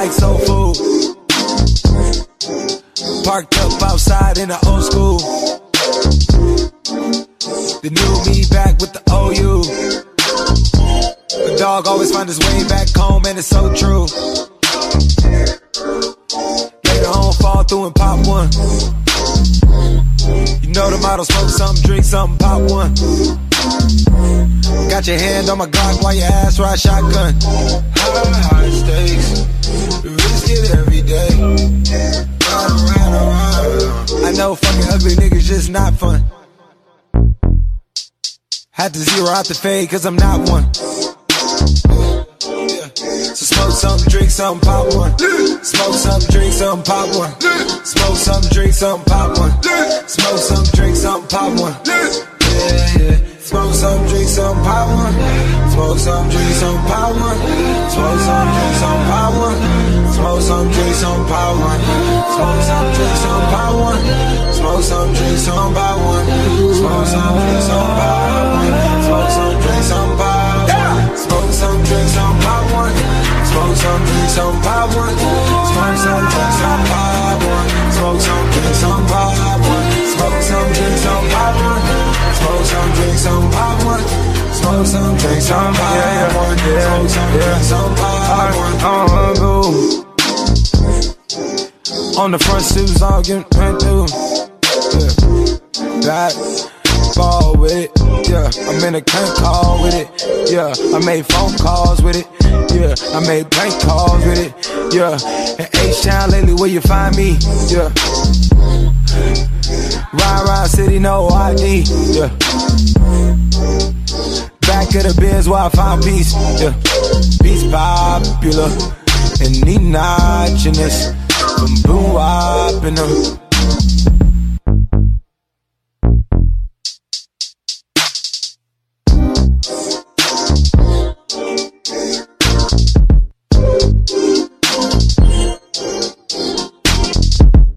like soul food. Parked up outside in the old school. The new me back with the OU. The dog always find his way back home, and it's so true. Later on, fall through and pop one. You know the model, smoke something, drink something, pop one. Got your hand on my Glock while your ass ride shotgun. High, high stakes risk it every day. I know fucking ugly niggas just not fun. Had to zero out the fade cause I'm not one. So smoke something, drink something, pop one. Smoke something, drink something, pop one. Smoke something, drink something, pop one. Smoke something, drink something, pop one. Yeah, yeah. Smoke some, drink some, pop one. Smoke some, drink some, pop one. Smoke some, drink some, pop one. Smoke some, drink some, pop one. Smoke some, drink some, pop one. Smoke some, drink some, pop one. Smoke some, drink some, pop one. Smoke some, drink some, pop one. Smoke some, drink some, pop one. Smoke some, drink some, pop one. Smoke some, drink some, pop one. Smoke some, drink some, pop one. Smoke some, drink some, pop one. Smoke some, drink some, pop one. Smoke some, drink some, pop one. Smoke some, drink some, pop On the front steps, all getting ran through. Yeah. That ball with it. Yeah, I'm in a crank call with it. Yeah, I made phone calls with it. Yeah, I made bank calls with it. Yeah, in H-Town lately, where you find me? Yeah. Ride around city, no ID. Yeah. Back of the Benz where I found peace. Yeah. Peace popular. And need notchiness open up.